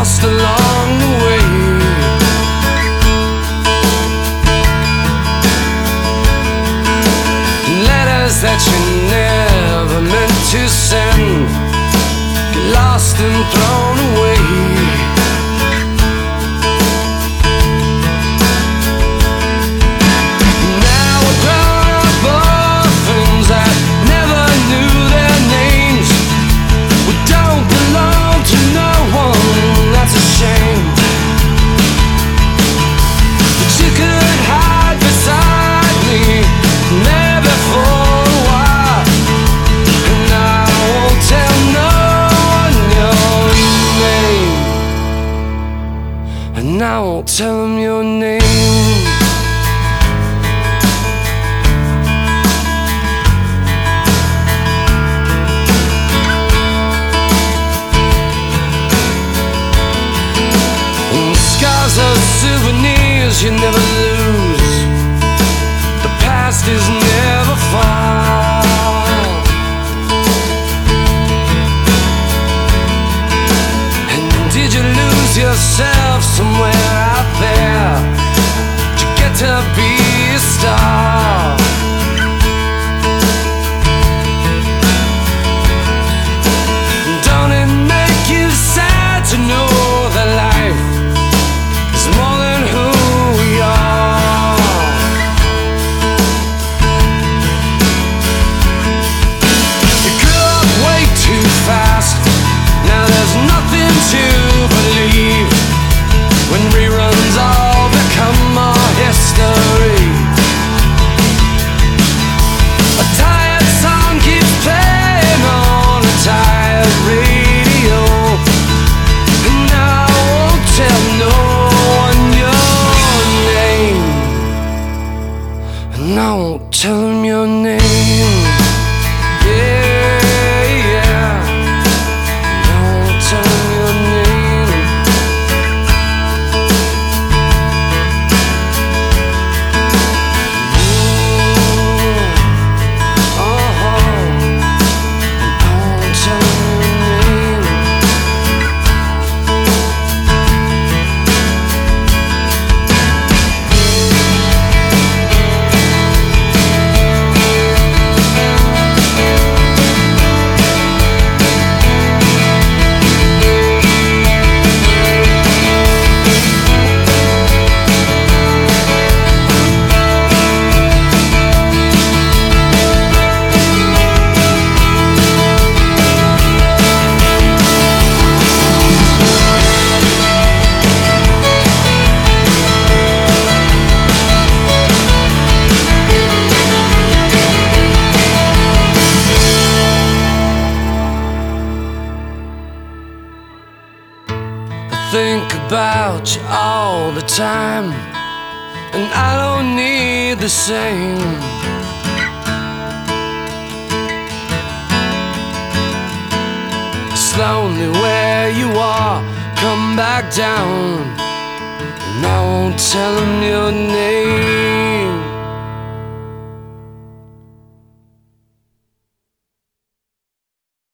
lost along the way. Letters that you never meant to send, lost and thrown. tell him your name. And scars are souvenirs you never lose. The past is to be a star. Don't tell me your name think about you all the time, and I don't need the same. Slowly, lonely where you are, come back down, and I won't tell them you're.